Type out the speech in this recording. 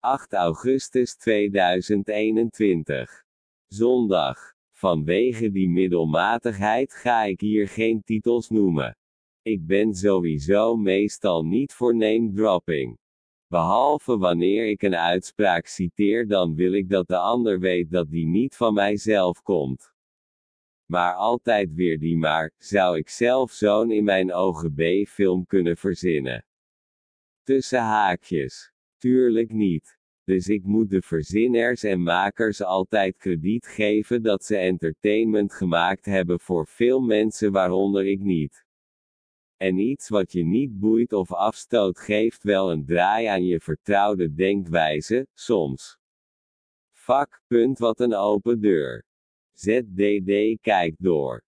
8 augustus 2021. Zondag. Vanwege die middelmatigheid ga ik hier geen titels noemen. Ik ben sowieso meestal niet voor name dropping. Behalve wanneer ik een uitspraak citeer, dan wil ik dat de ander weet dat die niet van mijzelf komt. Maar altijd weer die maar, zou ik zelf zo'n in mijn ogen B-film kunnen verzinnen. Tussen haakjes. Tuurlijk niet. Dus ik moet de verzinners en makers altijd krediet geven dat ze entertainment gemaakt hebben voor veel mensen, waaronder ik niet. En iets wat je niet boeit of afstoot geeft wel een draai aan je vertrouwde denkwijze, soms. Vak, punt wat een open deur. ZDD kijkt door.